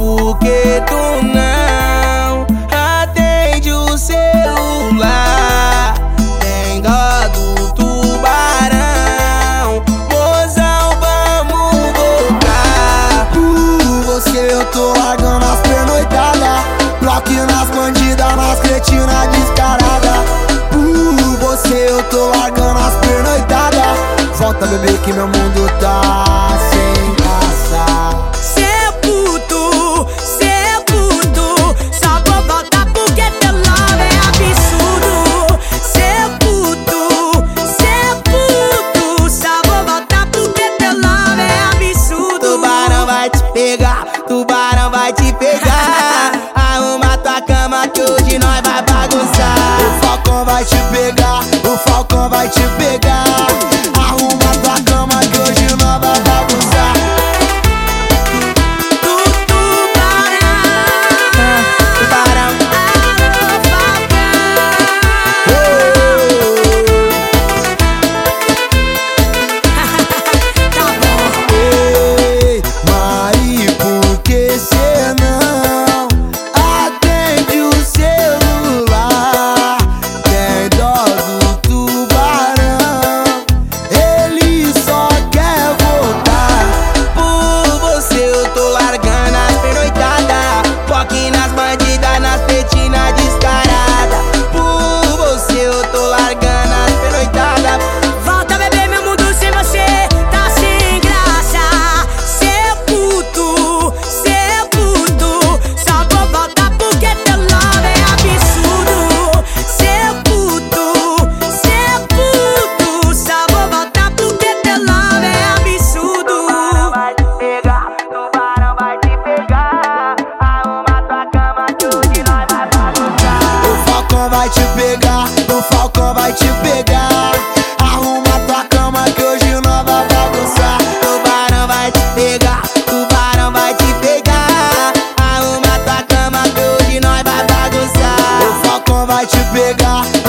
Ei, amor, por que tu não atende o celular? Tem dó do tubarão, mozão, vamos voltar. Por você eu tô largando as pernoitadas Bloque nas bandidas, nas cretinas descarada Por você eu tô largando as pernoitadas Volta bebê que meu mundo vai te pegar, o Falcão vai te pegar. pegar.